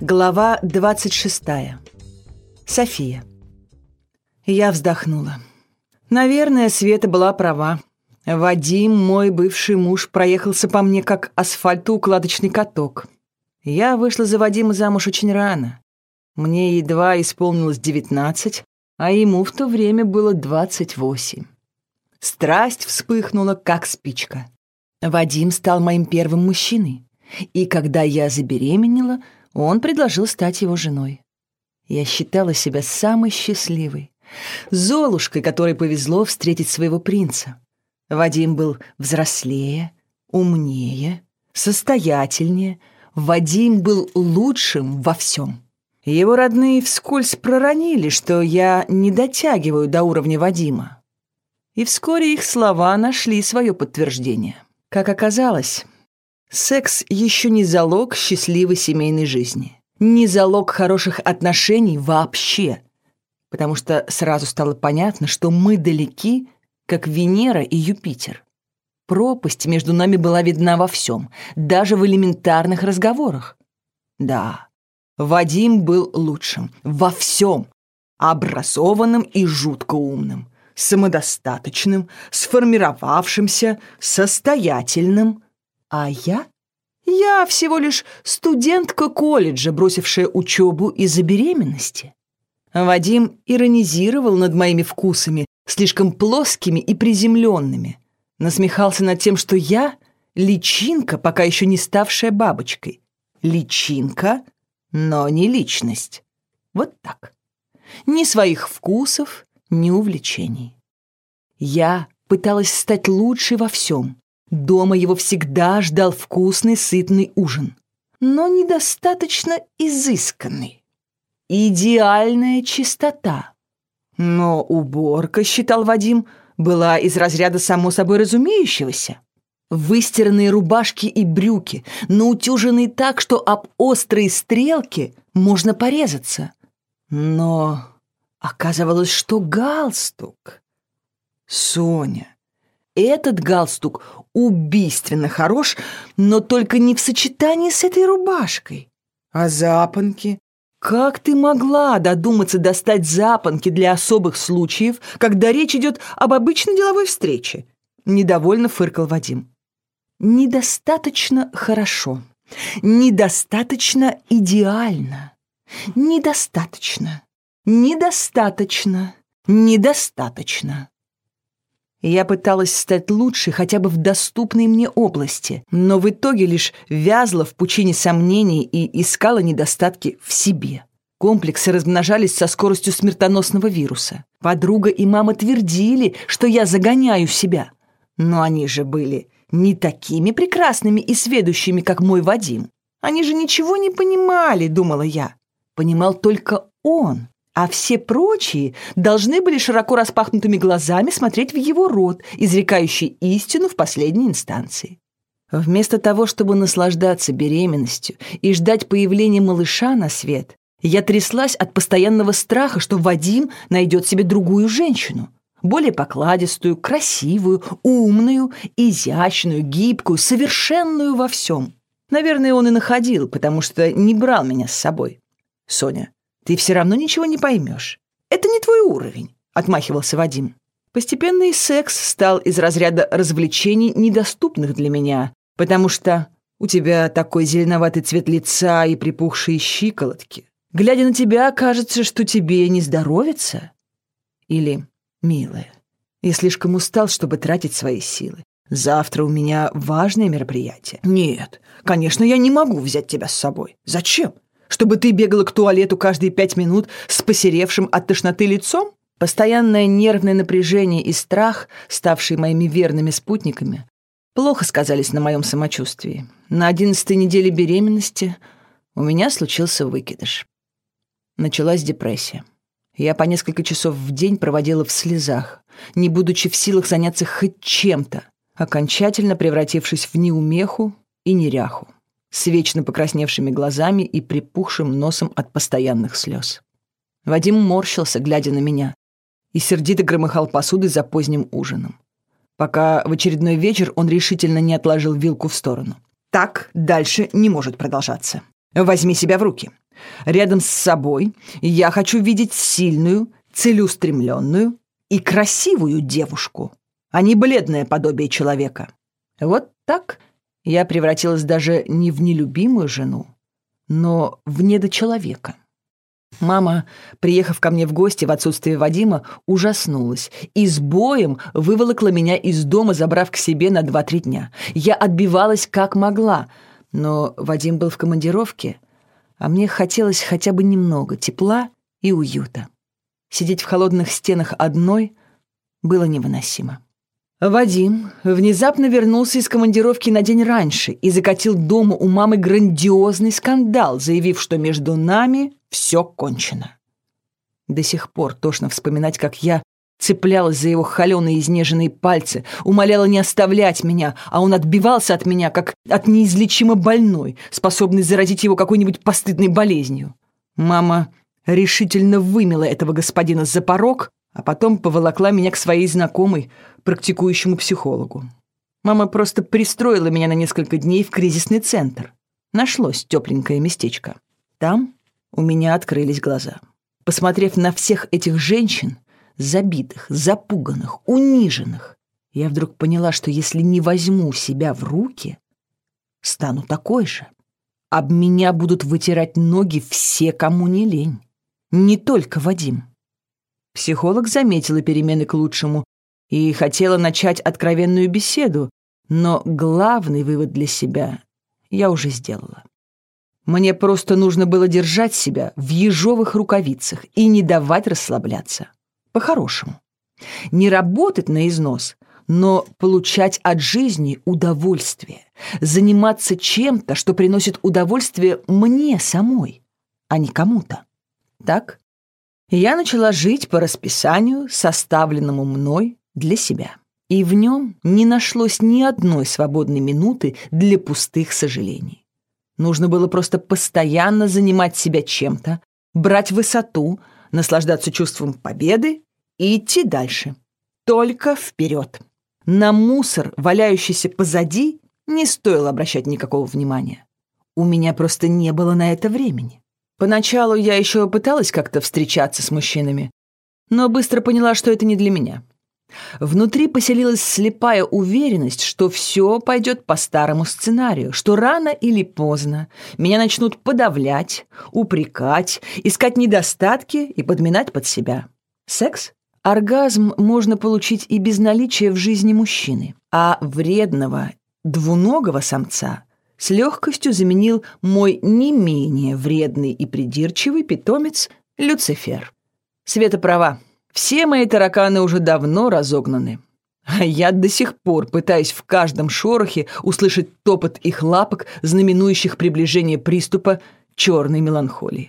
Глава 26. София. Я вздохнула. Наверное, Света была права. Вадим, мой бывший муж, проехался по мне, как асфальтоукладочный каток. Я вышла за Вадима замуж очень рано. Мне едва исполнилось девятнадцать, а ему в то время было двадцать восемь. Страсть вспыхнула, как спичка. Вадим стал моим первым мужчиной. И когда я забеременела — он предложил стать его женой. Я считала себя самой счастливой. Золушкой, которой повезло встретить своего принца. Вадим был взрослее, умнее, состоятельнее. Вадим был лучшим во всем. Его родные вскользь проронили, что я не дотягиваю до уровня Вадима. И вскоре их слова нашли свое подтверждение. Как оказалось, Секс еще не залог счастливой семейной жизни. Не залог хороших отношений вообще. Потому что сразу стало понятно, что мы далеки, как Венера и Юпитер. Пропасть между нами была видна во всем, даже в элементарных разговорах. Да, Вадим был лучшим во всем, образованным и жутко умным, самодостаточным, сформировавшимся, состоятельным – а я? Я всего лишь студентка колледжа, бросившая учебу из-за беременности. Вадим иронизировал над моими вкусами, слишком плоскими и приземленными. Насмехался над тем, что я — личинка, пока еще не ставшая бабочкой. Личинка, но не личность. Вот так. Ни своих вкусов, ни увлечений. Я пыталась стать лучшей во всем, Дома его всегда ждал вкусный, сытный ужин, но недостаточно изысканный. Идеальная чистота. Но уборка, считал Вадим, была из разряда само собой разумеющегося. Выстиранные рубашки и брюки, наутюженные так, что об острые стрелки можно порезаться. Но оказывалось, что галстук... Соня, этот галстук убийственно хорош, но только не в сочетании с этой рубашкой. А запонки? Как ты могла додуматься достать запонки для особых случаев, когда речь идет об обычной деловой встрече? Недовольно фыркал Вадим. Недостаточно хорошо. Недостаточно идеально. Недостаточно. Недостаточно. Недостаточно. Я пыталась стать лучше хотя бы в доступной мне области, но в итоге лишь вязла в пучине сомнений и искала недостатки в себе. Комплексы размножались со скоростью смертоносного вируса. Подруга и мама твердили, что я загоняю себя. Но они же были не такими прекрасными и сведущими, как мой Вадим. Они же ничего не понимали, думала я. Понимал только он а все прочие должны были широко распахнутыми глазами смотреть в его рот, изрекающий истину в последней инстанции. Вместо того, чтобы наслаждаться беременностью и ждать появления малыша на свет, я тряслась от постоянного страха, что Вадим найдет себе другую женщину, более покладистую, красивую, умную, изящную, гибкую, совершенную во всем. Наверное, он и находил, потому что не брал меня с собой. Соня, ты все равно ничего не поймешь. Это не твой уровень», — отмахивался Вадим. Постепенно и секс стал из разряда развлечений, недоступных для меня, потому что у тебя такой зеленоватый цвет лица и припухшие щиколотки. Глядя на тебя, кажется, что тебе не здоровится. Или, милая, я слишком устал, чтобы тратить свои силы. Завтра у меня важное мероприятие. Нет, конечно, я не могу взять тебя с собой. Зачем? Чтобы ты бегала к туалету каждые пять минут с посеревшим от тошноты лицом? Постоянное нервное напряжение и страх, ставшие моими верными спутниками, плохо сказались на моем самочувствии. На одиннадцатой неделе беременности у меня случился выкидыш. Началась депрессия. Я по несколько часов в день проводила в слезах, не будучи в силах заняться хоть чем-то, окончательно превратившись в неумеху и неряху с вечно покрасневшими глазами и припухшим носом от постоянных слез. Вадим морщился, глядя на меня, и сердито громыхал посудой за поздним ужином. Пока в очередной вечер он решительно не отложил вилку в сторону. «Так дальше не может продолжаться. Возьми себя в руки. Рядом с собой я хочу видеть сильную, целеустремленную и красивую девушку, а не бледное подобие человека. Вот так я превратилась даже не в нелюбимую жену, но в недочеловека. Мама, приехав ко мне в гости в отсутствие Вадима, ужаснулась и с боем выволокла меня из дома, забрав к себе на два-три дня. Я отбивалась как могла, но Вадим был в командировке, а мне хотелось хотя бы немного тепла и уюта. Сидеть в холодных стенах одной было невыносимо. Вадим внезапно вернулся из командировки на день раньше и закатил дома у мамы грандиозный скандал, заявив, что между нами все кончено. До сих пор тошно вспоминать, как я цеплялась за его холеные изнеженные пальцы, умоляла не оставлять меня, а он отбивался от меня, как от неизлечимо больной, способный заразить его какой-нибудь постыдной болезнью. Мама решительно вымела этого господина за порог, а потом поволокла меня к своей знакомой, практикующему психологу. Мама просто пристроила меня на несколько дней в кризисный центр. Нашлось тепленькое местечко. Там у меня открылись глаза. Посмотрев на всех этих женщин, забитых, запуганных, униженных, я вдруг поняла, что если не возьму себя в руки, стану такой же. Об меня будут вытирать ноги все, кому не лень. Не только Вадим. Психолог заметила перемены к лучшему и хотела начать откровенную беседу, но главный вывод для себя я уже сделала. Мне просто нужно было держать себя в ежовых рукавицах и не давать расслабляться. По-хорошему. Не работать на износ, но получать от жизни удовольствие. Заниматься чем-то, что приносит удовольствие мне самой, а не кому-то. Так? Я начала жить по расписанию, составленному мной для себя. И в нем не нашлось ни одной свободной минуты для пустых сожалений. Нужно было просто постоянно занимать себя чем-то, брать высоту, наслаждаться чувством победы и идти дальше. Только вперед. На мусор, валяющийся позади, не стоило обращать никакого внимания. У меня просто не было на это времени. Поначалу я еще пыталась как-то встречаться с мужчинами, но быстро поняла, что это не для меня. Внутри поселилась слепая уверенность, что все пойдет по старому сценарию, что рано или поздно меня начнут подавлять, упрекать, искать недостатки и подминать под себя. Секс? Оргазм можно получить и без наличия в жизни мужчины, а вредного двуногого самца с легкостью заменил мой не менее вредный и придирчивый питомец Люцифер. Света права. Все мои тараканы уже давно разогнаны. А я до сих пор пытаюсь в каждом шорохе услышать топот их лапок, знаменующих приближение приступа черной меланхолии.